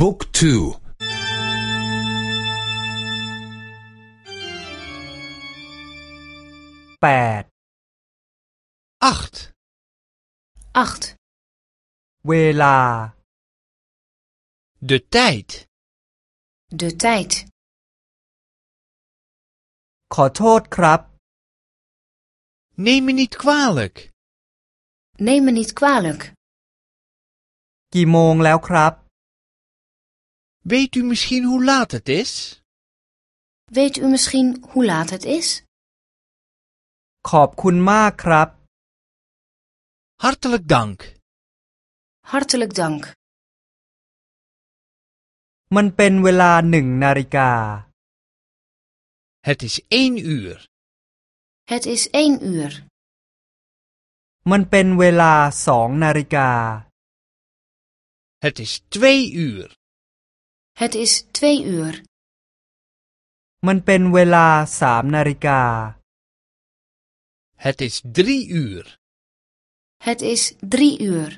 บุ๊กทู แปด acht, 8. เวลา de tijd. De tijd. ขอโทษครับ Neem me niet kwalijk. Neem me niet kwalijk. กี่โมงแล้วครับ Weet u misschien hoe laat het is? Weet u misschien hoe laat het is? ขอบคุณมากครับ Hartelijk dank. Hartelijk dank. มันเป็นเวลาหนึ่งนาฬิกา Het is één uur. Het is 1 uur. มันเป็นเวลาสองนาฬิกา Het is twee uur. Het is 2 uur. มันเป็นเวลาสามนาฬิกา Het is drie uur. Het is 3 uur.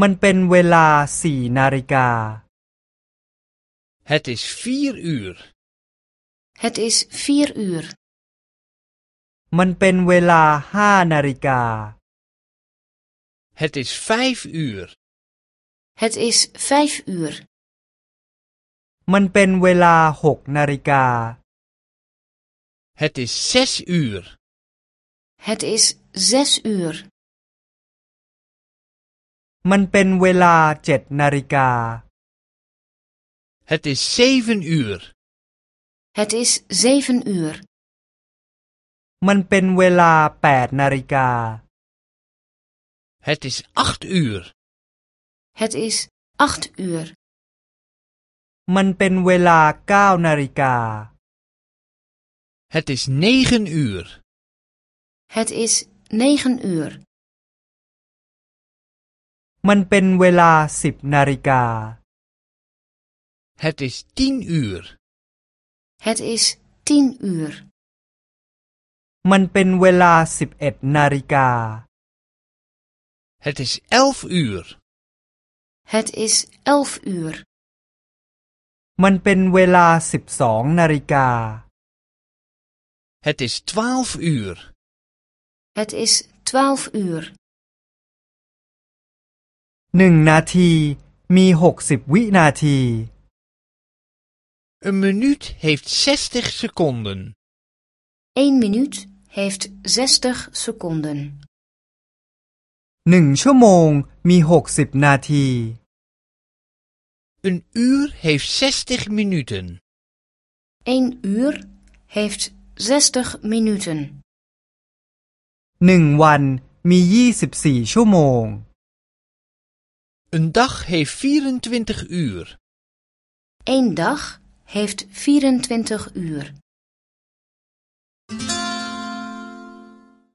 มันเป็นเวลาสี่นาฬิกา Het is vier uur. Het is 4 uur. มันเป็นเวลาห้านาฬิกา Het is vijf uur. Het is 5 uur. มันเป็นเวลาหกนาฬิกา Het is zes uur. Het is 6 uur. มันเป็นเวลาเจ็ดนาฬิกา Het is zeven uur. Het is 7 uur. มันเป็นเวลาแปดนาฬิกา Het is acht uur. Het is 8 uur. มันเป็นเวลาเก้านาฬิกา Het is negen uur. Het is 9 uur. มันเป็นเวลาสิบนาฬิกา Het is tien uur. Het is 10 uur. มันเป็นเวลาสิบเอ็ดนาฬิกา Het is elf uur. Het is 11 uur. มันเป็นเวลาสิบสองนาฬิกา Het is twaalf uur. Het is 12 uur. หนึ่งนาทีมีหกสิบวินาที Een minuut heeft zestig seconden. 1 minuut heeft 60 seconden. หนึ่งชั่วโมงมีหกสิบนาที Een uur heeft zestig minuten. 1 uur heeft 60 minuten. หนึ่งวันมียี่สิบสี่ชั่วโมง Een dag heeft 24 uur. 1 dag heeft 24 uur.